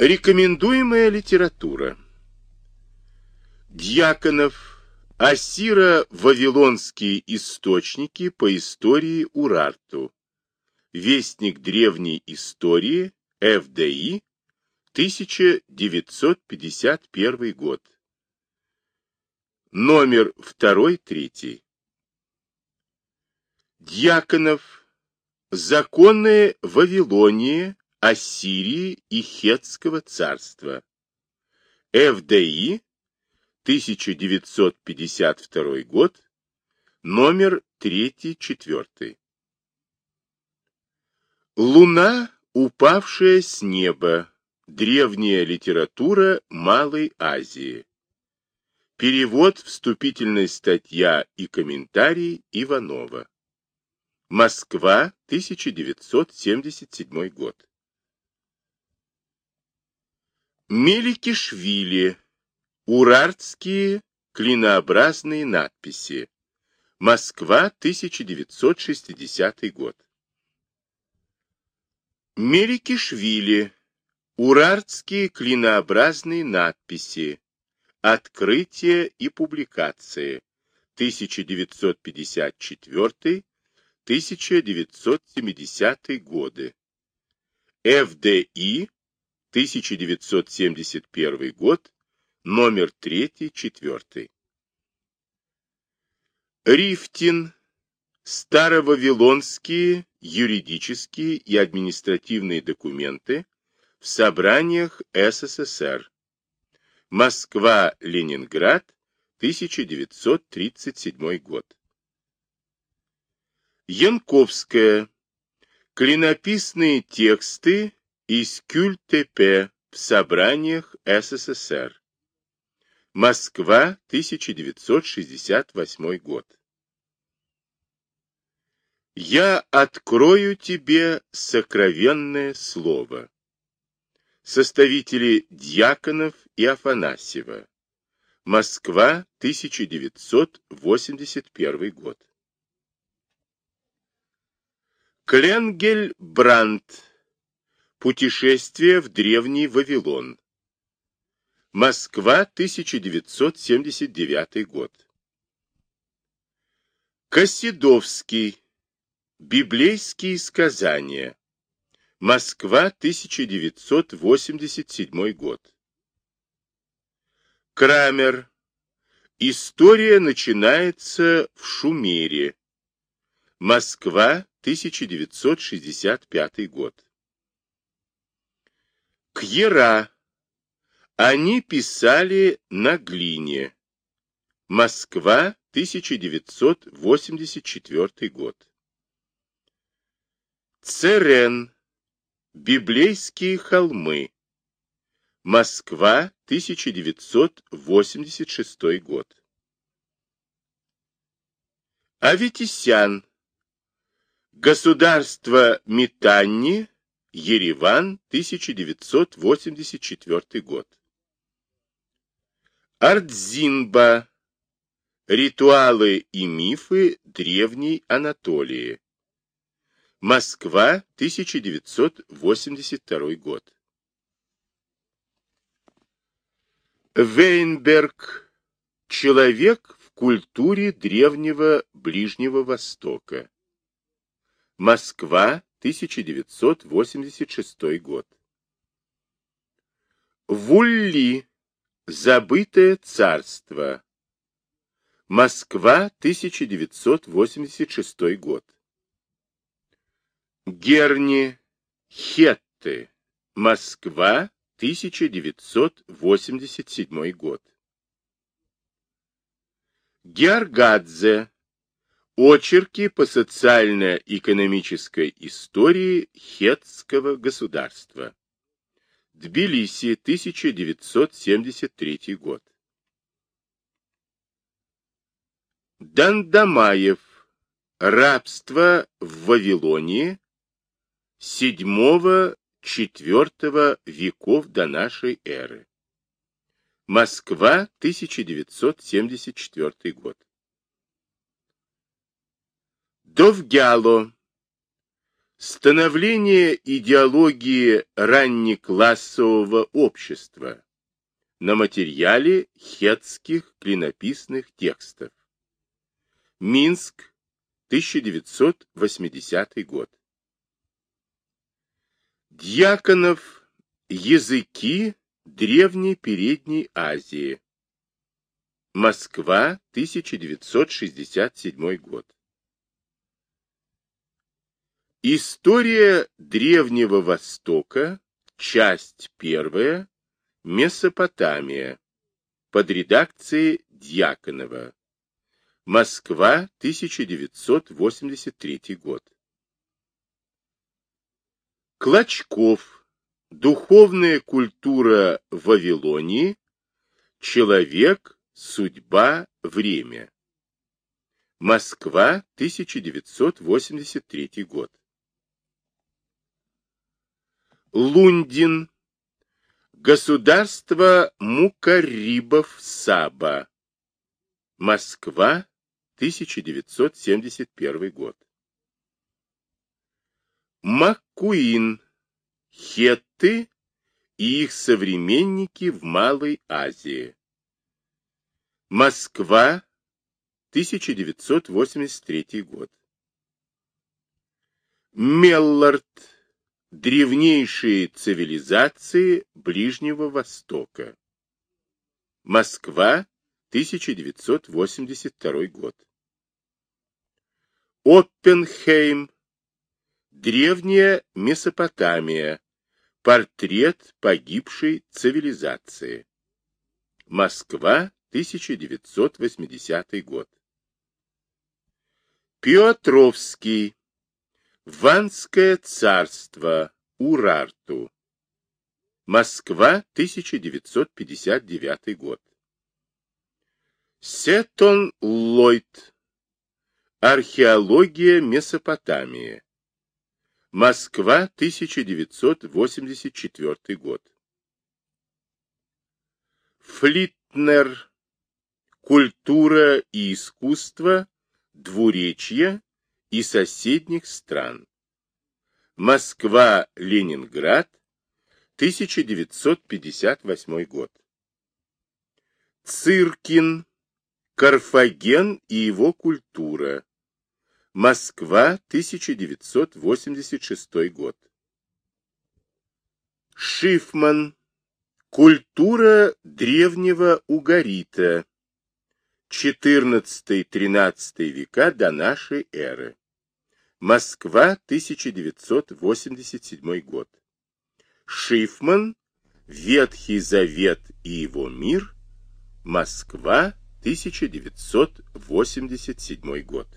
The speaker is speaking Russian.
Рекомендуемая литература. Дьяконов, Ассиро-Вавилонские источники по истории Урарту. Вестник древней истории, ФДИ, 1951 год. Номер 2-3. Дьяконов. Законы Вавилонии Ассирии и Хетского царства. ФДИ, 1952 год, номер 3-4. Луна, упавшая с неба. Древняя литература Малой Азии. Перевод, вступительная статья и комментарий Иванова. Москва, 1977 год. Меликишвили. Урартские клинообразные надписи. Москва, 1960 год. Меликишвили. Урартские клинообразные надписи. Открытие и публикации. 1954-1970 годы. ФДИ 1971 год, номер 3-4. Рифтин. Старовавилонские юридические и административные документы в собраниях СССР. Москва-Ленинград, 1937 год. Янковская. Клинописные тексты из Кюль-ТП в собраниях СССР. Москва, 1968 год. Я открою тебе сокровенное слово. Составители Дьяконов и Афанасьева. Москва, 1981 год. Кленгель Брандт Путешествие в древний Вавилон. Москва, 1979 год. Косидовский. Библейские сказания. Москва, 1987 год. Крамер. История начинается в Шумере. Москва, 1965 год. Кьера. Они писали на глине. Москва, 1984 год. Церен. Библейские холмы. Москва, 1986 год. Аветисян. Государство Митанни Ереван, 1984 год. Артзинба. Ритуалы и мифы древней Анатолии. Москва, 1982 год. Вейнберг. Человек в культуре древнего Ближнего Востока. Москва, 1986 год. Вулли. Забытое царство. Москва, 1986 год. Герни. Хетты. Москва, 1987 год. Георгадзе. Очерки по социально-экономической истории Хетского государства. Тбилиси, 1973 год. Дандамаев. Рабство в Вавилонии VII-IV веков до нашей эры. Москва, 1974 год. Довгяло. Становление идеологии раннеклассового общества на материале хетских клинописных текстов. Минск, 1980 год. Дьяконов Языки Древней Передней Азии. Москва, 1967 год. История Древнего Востока, часть первая, Месопотамия, под редакцией Дьяконова. Москва, 1983 год. Клочков. Духовная культура Вавилонии. Человек, судьба, время. Москва, 1983 год. Лундин. Государство Мукарибов-Саба. Москва, 1971 год. Маккуин. Хетты и их современники в Малой Азии. Москва, 1983 год. Меллард. Древнейшие цивилизации Ближнего Востока. Москва, 1982 год. Оппенхейм. Древняя Месопотамия. Портрет погибшей цивилизации. Москва, 1980 год. Петровский. Ванское царство. Урарту. Москва, 1959 год. Сетон Ллойд. Археология Месопотамии. Москва, 1984 год. Флитнер. Культура и искусство двуречья и соседних стран. Москва, Ленинград, 1958 год. Циркин. Карфаген и его культура. Москва, 1986 год. Шифман. Культура древнего угарита. 14-13 века до нашей эры. Москва, 1987 год. Шифман. Ветхий Завет и его мир. Москва, 1987 год.